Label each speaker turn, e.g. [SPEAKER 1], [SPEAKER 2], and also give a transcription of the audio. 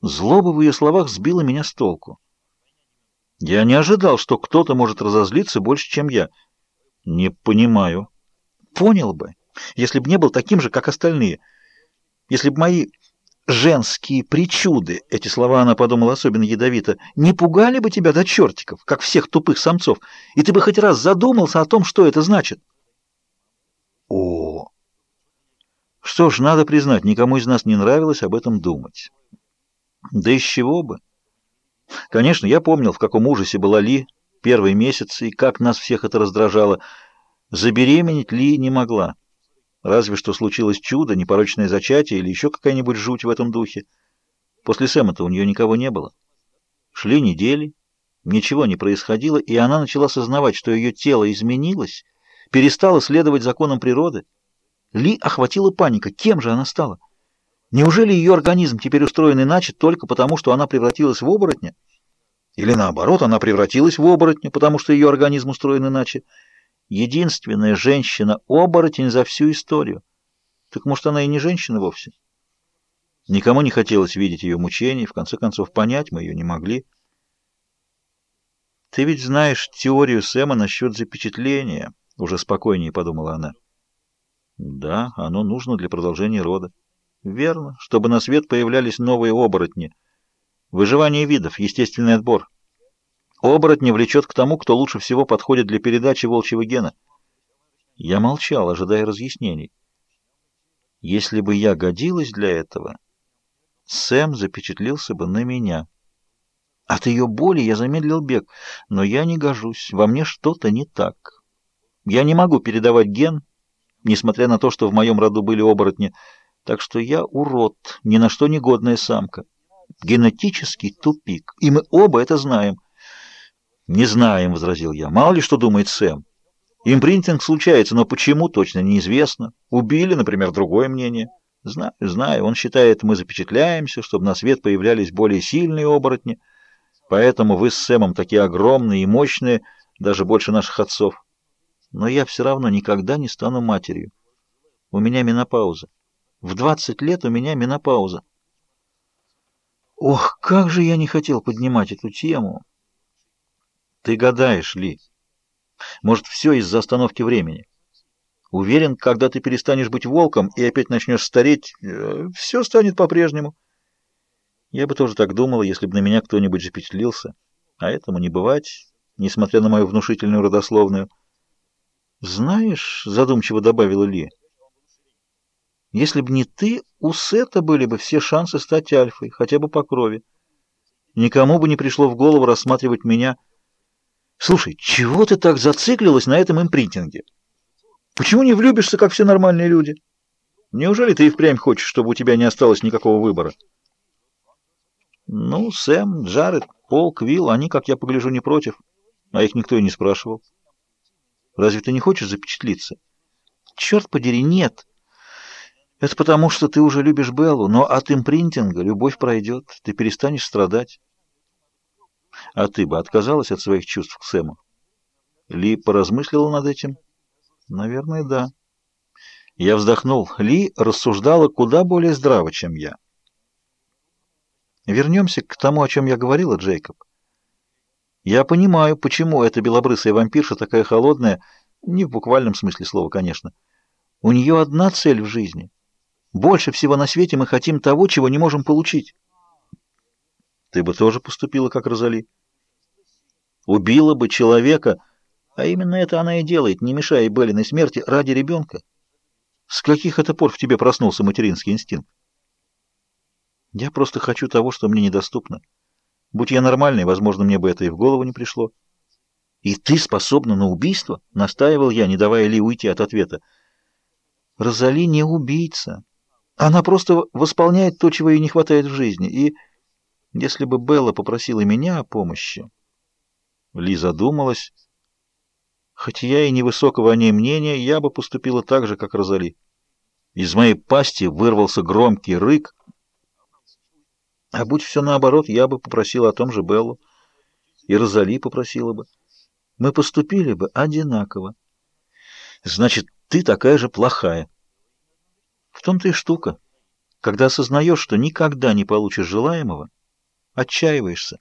[SPEAKER 1] Злоба в ее словах сбила меня с толку. Я не ожидал, что кто-то может разозлиться больше, чем я. Не понимаю. Понял бы, если бы не был таким же, как остальные. Если бы мои женские причуды, эти слова она подумала особенно ядовито, не пугали бы тебя до чертиков, как всех тупых самцов, и ты бы хоть раз задумался о том, что это значит. О! Что ж, надо признать, никому из нас не нравилось об этом думать. Да из чего бы? Конечно, я помнил, в каком ужасе была Ли первый месяц, и как нас всех это раздражало. Забеременеть Ли не могла. Разве что случилось чудо, непорочное зачатие или еще какая-нибудь жуть в этом духе. После Сэма-то у нее никого не было. Шли недели, ничего не происходило, и она начала сознавать, что ее тело изменилось, перестало следовать законам природы. Ли охватила паника. Кем же она стала? Неужели ее организм теперь устроен иначе только потому, что она превратилась в оборотня? Или наоборот, она превратилась в оборотня, потому что ее организм устроен иначе? Единственная женщина-оборотень за всю историю. Так может, она и не женщина вовсе? Никому не хотелось видеть ее мучений, в конце концов, понять мы ее не могли. «Ты ведь знаешь теорию Сэма насчет запечатления», — уже спокойнее подумала она. «Да, оно нужно для продолжения рода». Верно, чтобы на свет появлялись новые оборотни. Выживание видов, естественный отбор. Оборотня влечет к тому, кто лучше всего подходит для передачи волчьего гена. Я молчал, ожидая разъяснений. Если бы я годилась для этого, Сэм запечатлился бы на меня. От ее боли я замедлил бег, но я не гожусь, во мне что-то не так. Я не могу передавать ген, несмотря на то, что в моем роду были оборотни, так что я урод, ни на что негодная самка. Генетический тупик, и мы оба это знаем. «Не знаем», — возразил я. «Мало ли что думает Сэм. Импринтинг случается, но почему, точно неизвестно. Убили, например, другое мнение. Знаю, знаю. Он считает, мы запечатляемся, чтобы на свет появлялись более сильные оборотни. Поэтому вы с Сэмом такие огромные и мощные, даже больше наших отцов. Но я все равно никогда не стану матерью. У меня менопауза. В 20 лет у меня менопауза. Ох, как же я не хотел поднимать эту тему. Ты гадаешь, Ли. Может, все из-за остановки времени. Уверен, когда ты перестанешь быть волком и опять начнешь стареть, э, все станет по-прежнему. Я бы тоже так думала, если бы на меня кто-нибудь запечатлился. А этому не бывать, несмотря на мою внушительную родословную. Знаешь, задумчиво добавила Ли, если бы не ты, у Сета были бы все шансы стать альфой, хотя бы по крови. Никому бы не пришло в голову рассматривать меня Слушай, чего ты так зациклилась на этом импринтинге? Почему не влюбишься, как все нормальные люди? Неужели ты и впрямь хочешь, чтобы у тебя не осталось никакого выбора? Ну, Сэм, Джаред, Пол, Квилл, они, как я погляжу, не против. А их никто и не спрашивал. Разве ты не хочешь запечатлиться? Черт подери, нет. Это потому, что ты уже любишь Беллу, но от импринтинга любовь пройдет, ты перестанешь страдать. А ты бы отказалась от своих чувств к Сэму? Ли поразмыслила над этим? Наверное, да. Я вздохнул. Ли рассуждала куда более здраво, чем я. Вернемся к тому, о чем я говорила, Джейкоб. Я понимаю, почему эта белобрысая вампирша такая холодная, не в буквальном смысле слова, конечно. У нее одна цель в жизни. Больше всего на свете мы хотим того, чего не можем получить. Ты бы тоже поступила, как Розали. Убила бы человека, а именно это она и делает, не мешая Беллиной смерти ради ребенка. С каких это пор в тебе проснулся материнский инстинкт? Я просто хочу того, что мне недоступно. Будь я нормальной, возможно, мне бы это и в голову не пришло. И ты способна на убийство? Настаивал я, не давая Ли уйти от ответа. Розали не убийца. Она просто восполняет то, чего ей не хватает в жизни. И если бы Белла попросила меня о помощи... Ли задумалась. Хоть я и невысокого о ней мнения, я бы поступила так же, как Розали. Из моей пасти вырвался громкий рык. А будь все наоборот, я бы попросила о том же Беллу. И Розали попросила бы. Мы поступили бы одинаково. Значит, ты такая же плохая. В том-то и штука. Когда осознаешь, что никогда не получишь желаемого, отчаиваешься.